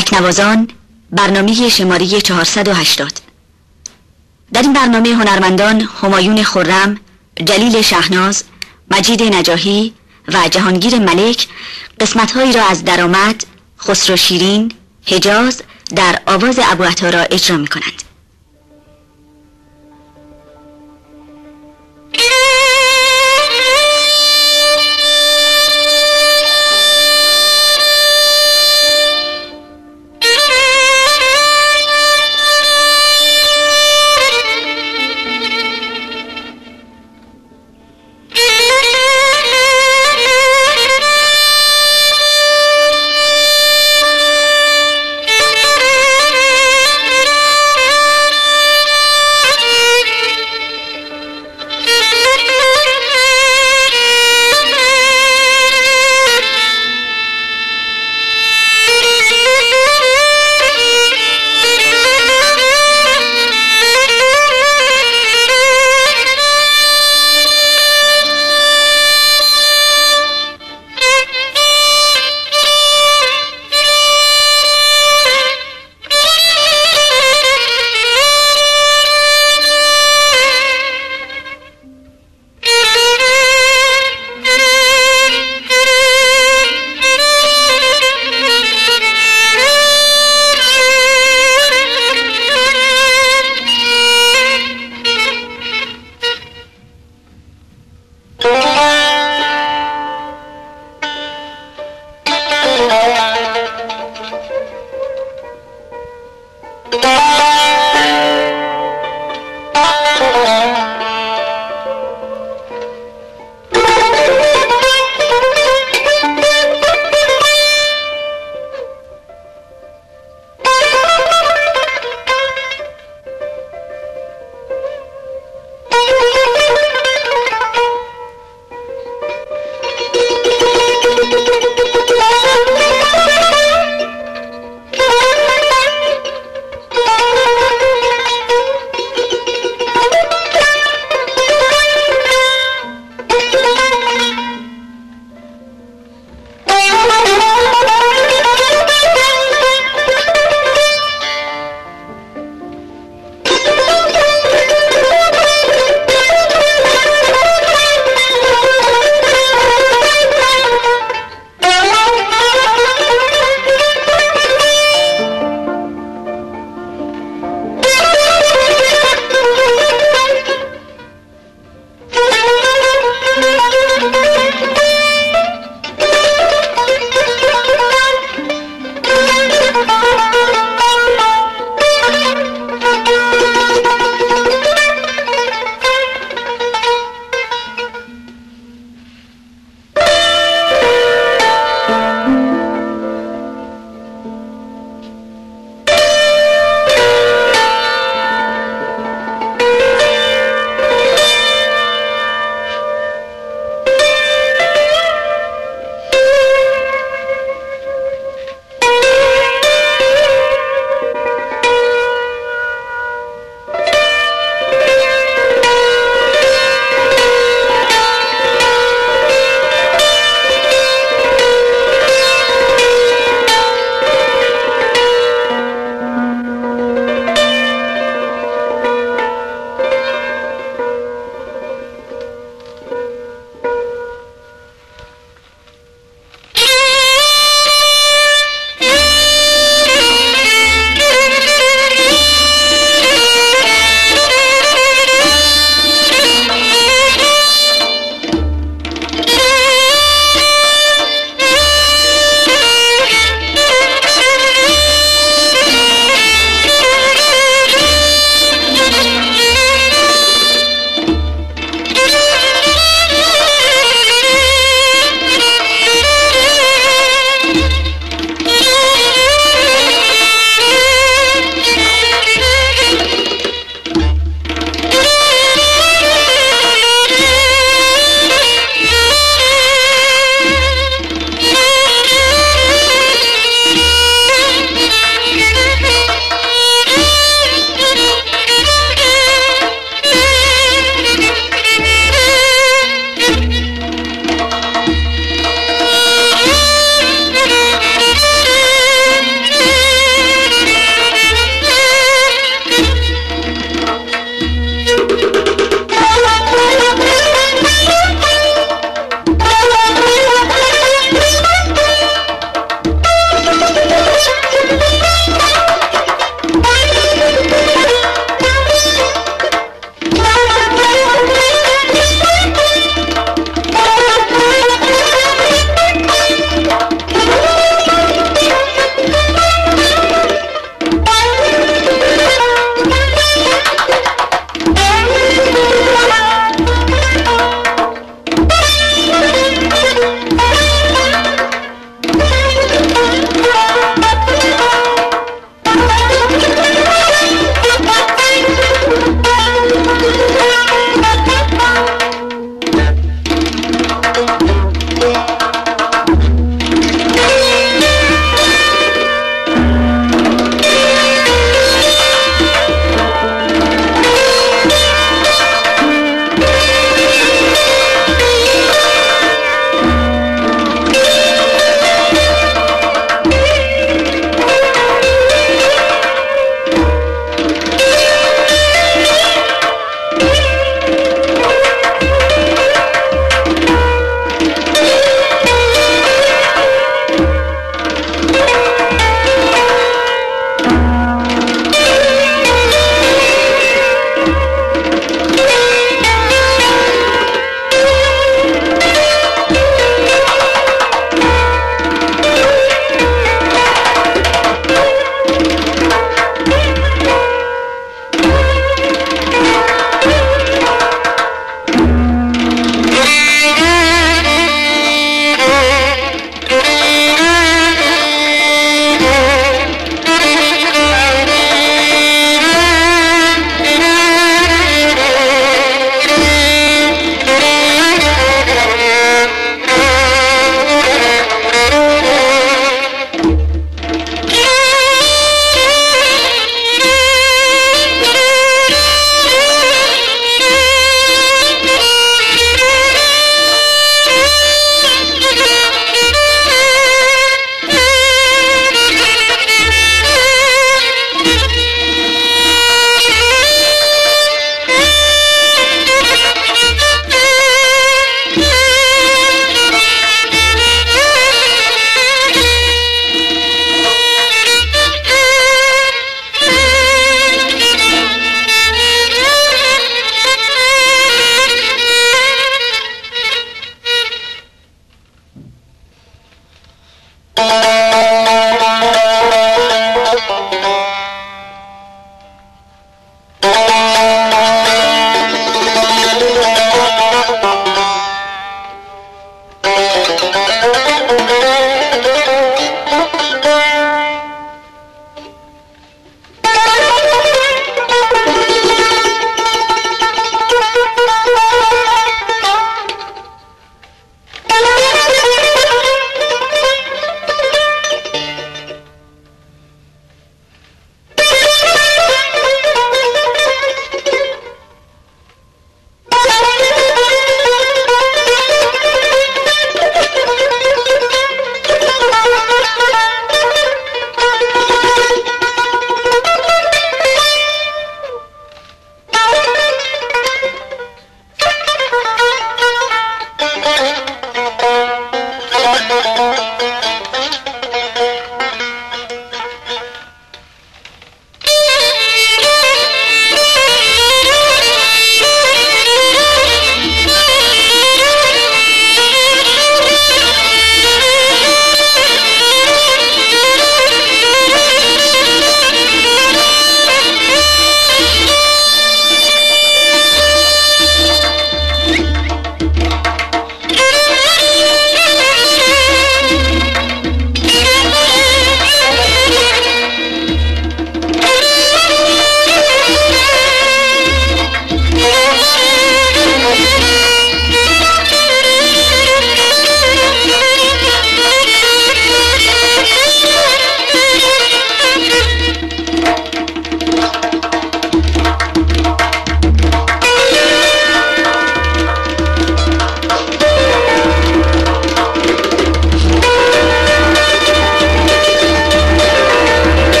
تکنوازان برنامه شماره 480 در این برنامه هنرمندان همایون خرم، جلیل شهناز، مجید نجاهی و جهانگیر ملک قسمتهایی را از درآمد، خسرو شیرین، حجاز در آواز ابو را اجرا می کنند.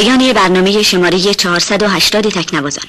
پایان برنامه شماره 480 تکنوازان